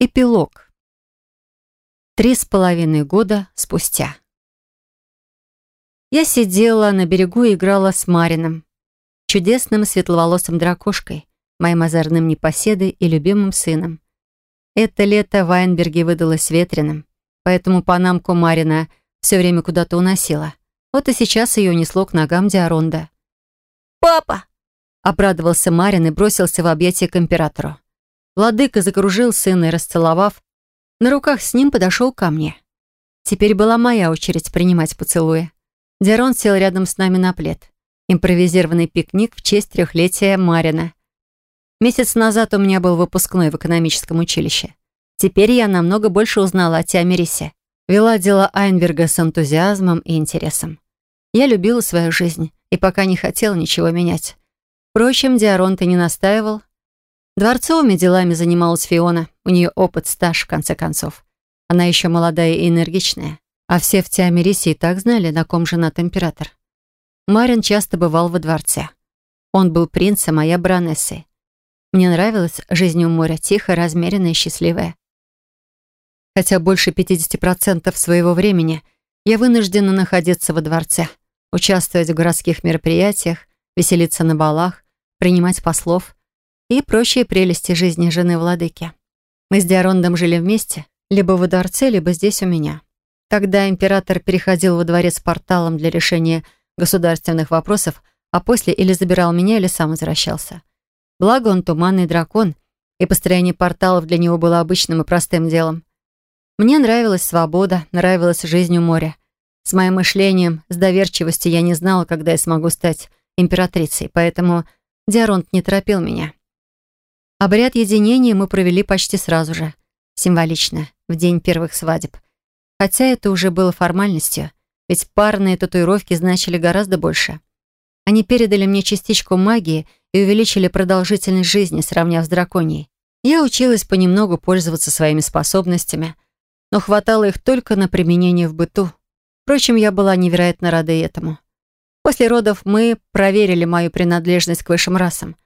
Эпилог. Три с половиной года спустя. Я сидела на берегу и играла с Марином, чудесным светловолосым дракошкой, моим озорным непоседой и любимым сыном. Это лето в Айнберге выдалось ветреным, поэтому панамку Марина все время куда-то уносила. Вот и сейчас ее несло к ногам Диаронда. «Папа!» — обрадовался Марин и бросился в объятия к императору. Владыка закружил сына и, расцеловав, на руках с ним подошел ко мне. Теперь была моя очередь принимать поцелуи. Дерон сел рядом с нами на плед. Импровизированный пикник в честь трехлетия Марина. Месяц назад у меня был выпускной в экономическом училище. Теперь я намного больше узнала о Тиамирисе. Вела дела Айнберга с энтузиазмом и интересом. Я любила свою жизнь и пока не хотела ничего менять. Впрочем, Диаронт и не настаивал, Дворцовыми делами занималась Фиона. У нее опыт, стаж, в конце концов. Она еще молодая и энергичная. А все в Тиамирисе и так знали, на ком женат император. Марин часто бывал во дворце. Он был принцем, а я баронессой. Мне нравилась жизнь у моря, тихая, размеренная и счастливая. Хотя больше 50% своего времени я вынуждена находиться во дворце, участвовать в городских мероприятиях, веселиться на балах, принимать послов — и прочие прелести жизни жены владыки. Мы с Диарондом жили вместе, либо во дворце, либо здесь у меня. Когда император переходил во дворец порталом для решения государственных вопросов, а после или забирал меня, или сам возвращался. Благо он туманный дракон, и построение порталов для него было обычным и простым делом. Мне нравилась свобода, нравилась жизнь у моря. С моим мышлением, с доверчивостью я не знала, когда я смогу стать императрицей, поэтому Диаронт не торопил меня. Обряд единения мы провели почти сразу же. Символично, в день первых свадеб. Хотя это уже было формальностью, ведь парные татуировки значили гораздо больше. Они передали мне частичку магии и увеличили продолжительность жизни, сравняв с драконией. Я училась понемногу пользоваться своими способностями, но хватало их только на применение в быту. Впрочем, я была невероятно рада этому. После родов мы проверили мою принадлежность к высшим расам.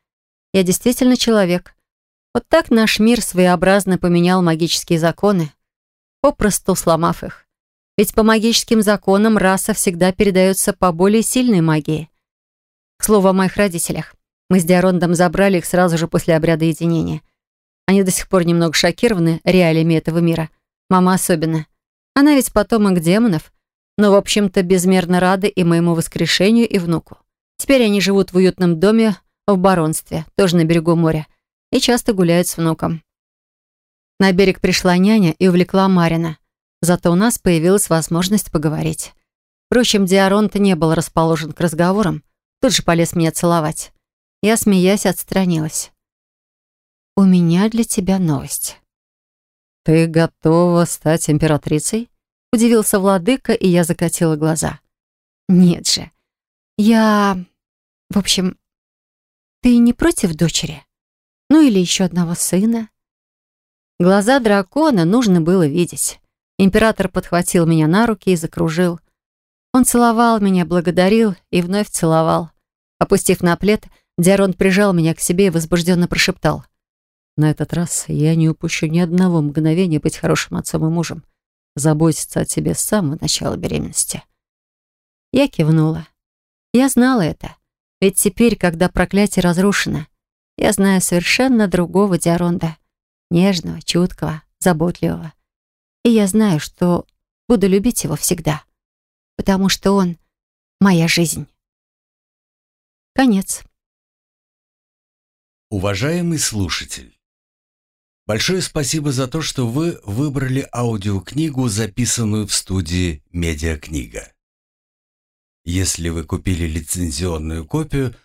Я действительно человек, вот так наш мир своеобразно поменял магические законы, попросту сломав их. Ведь по магическим законам раса всегда передается по более сильной магии. К слову о моих родителях. Мы с Диарондом забрали их сразу же после обряда единения. Они до сих пор немного шокированы реалиями этого мира. Мама особенно. Она ведь потомок демонов, но, в общем-то, безмерно рады и моему воскрешению, и внуку. Теперь они живут в уютном доме в баронстве, тоже на берегу моря, и часто гуляет с внуком. На берег пришла няня и увлекла Марина. Зато у нас появилась возможность поговорить. Впрочем, Диаронт не был расположен к разговорам, тут же полез меня целовать. Я, смеясь, отстранилась. «У меня для тебя новость». «Ты готова стать императрицей?» Удивился владыка, и я закатила глаза. «Нет же. Я... В общем, ты не против дочери?» Ну или еще одного сына. Глаза дракона нужно было видеть. Император подхватил меня на руки и закружил. Он целовал меня, благодарил и вновь целовал. Опустив на плед, Диарон прижал меня к себе и возбужденно прошептал. «На этот раз я не упущу ни одного мгновения быть хорошим отцом и мужем. Заботиться о тебе с самого начала беременности». Я кивнула. Я знала это. Ведь теперь, когда проклятие разрушено, я знаю совершенно другого Диаронда. Нежного, чуткого, заботливого. И я знаю, что буду любить его всегда. Потому что он — моя жизнь. Конец. Уважаемый слушатель, большое спасибо за то, что вы выбрали аудиокнигу, записанную в студии «Медиакнига». Если вы купили лицензионную копию –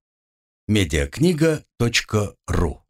медиакнига.ру